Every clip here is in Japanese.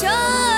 想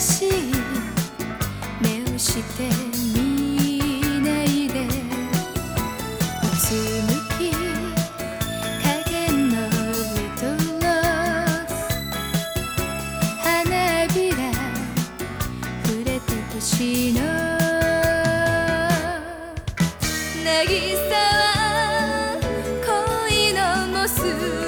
しい目をして見ないで。うつむき影の上と花びら触れた星の渚は恋のモス